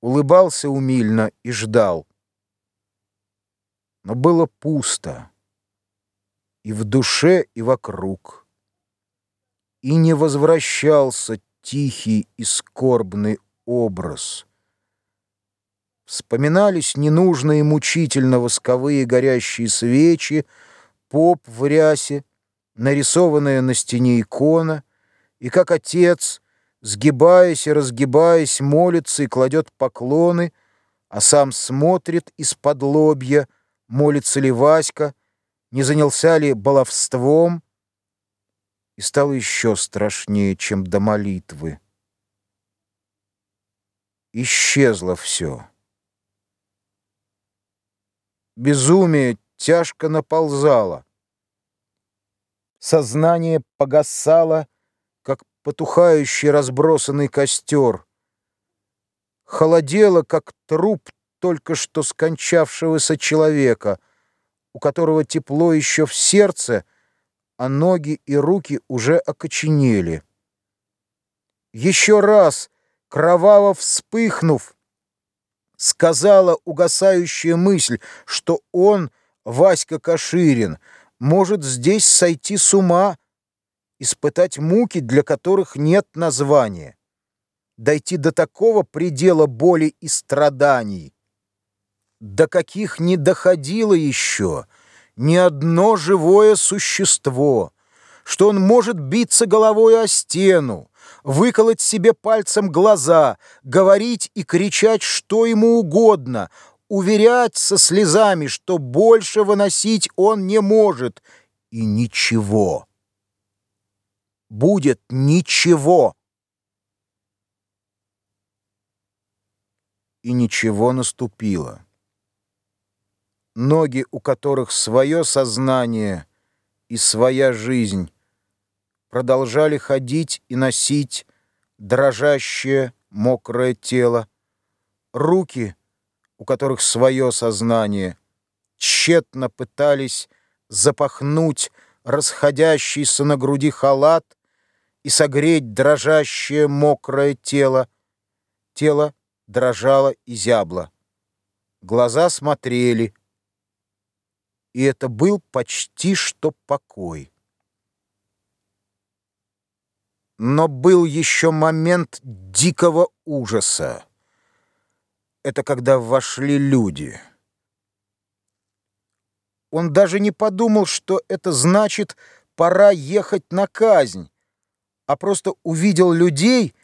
улыбался умильно и ждал. Но было пусто и в душе, и вокруг. И не возвращался тихий и скорбный образ. Вспоминались ненужные мучительно восковые горящие свечи, поп в рясе, нарисованная на стене икона, и как отец — сгибаясь и разгибаясь, молится и кладет поклоны, а сам смотрит из-под лобья, молится ли Васька, не занялся ли баловством, и стало еще страшнее, чем до молитвы. Исчезло все. Безумие тяжко наползало. Сознание погасало, потухающий разбросанный костер. Холодело, как труп только что скончавшегося человека, у которого тепло еще в сердце, а ноги и руки уже окоченели. Еще раз, кроваво вспыхнув, сказала угасающая мысль, что он, Васька Каширин, может здесь сойти с ума, испытать муки, для которых нет названия, дойти до такого предела боли и страданий, до каких не доходило еще ни одно живое существо, что он может биться головой о стену, выколоть себе пальцем глаза, говорить и кричать что ему угодно, уверять со слезами, что больше выносить он не может, и ничего будет ничего. И ничего наступило. Ноги, у которых свое сознание и своя жизнь, продолжали ходить и носить дрожащее, мокрое тело. Руки, у которых свое сознание, тщетно пытались запахнуть расходящийся на груди халат и согреть дрожащее мокрое тело. Тело дрожало и зябло. Глаза смотрели, и это был почти что покой. Но был еще момент дикого ужаса. Это когда вошли люди. Он даже не подумал, что это значит «пора ехать на казнь» а просто увидел людей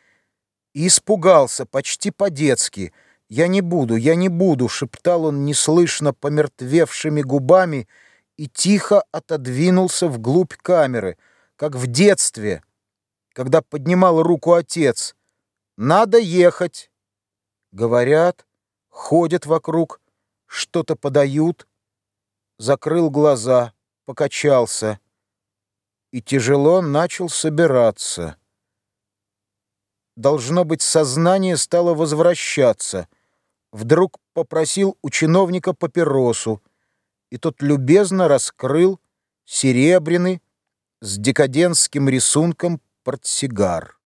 и испугался почти по-детски. «Я не буду, я не буду», — шептал он неслышно помертвевшими губами и тихо отодвинулся вглубь камеры, как в детстве, когда поднимал руку отец. «Надо ехать!» Говорят, ходят вокруг, что-то подают. Закрыл глаза, покачался и тяжело начал собираться. Должно быть, сознание стало возвращаться. Вдруг попросил у чиновника папиросу, и тот любезно раскрыл серебряный с декадентским рисунком портсигар.